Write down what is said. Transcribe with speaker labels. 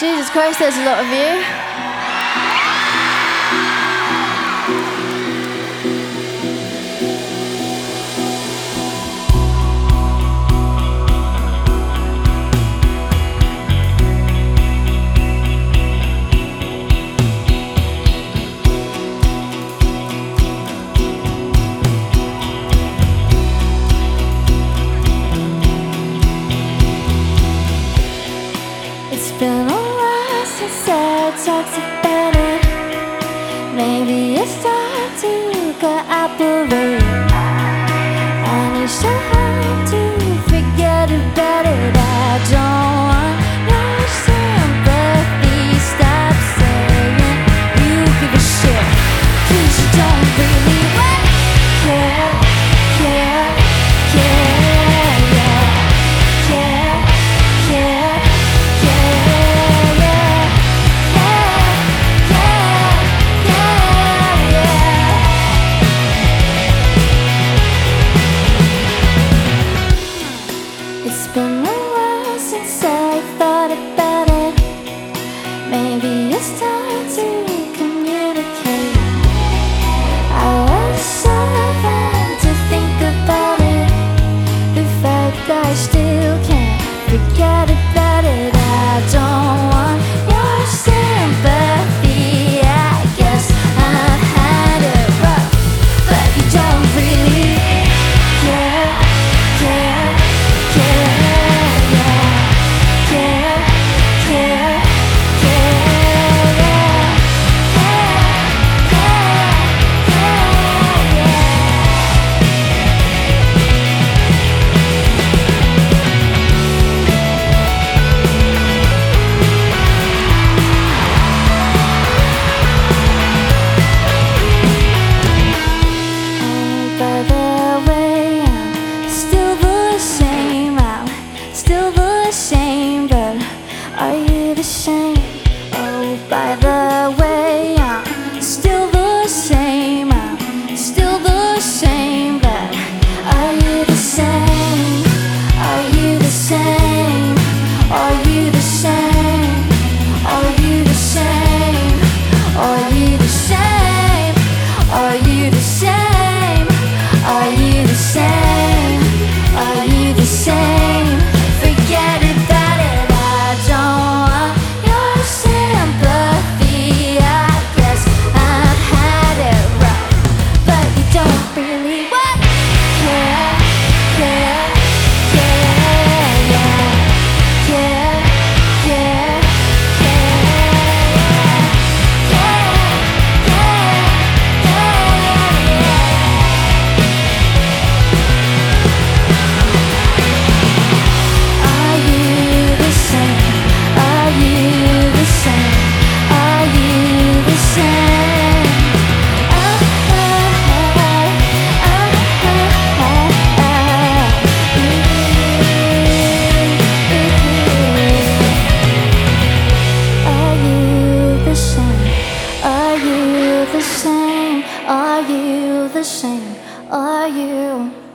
Speaker 1: Jesus Christ, there's a lot of you. been Maybe it's time to look at the rain And It's been the you. Are you the same? Are you the same? Are you? the same? Are you?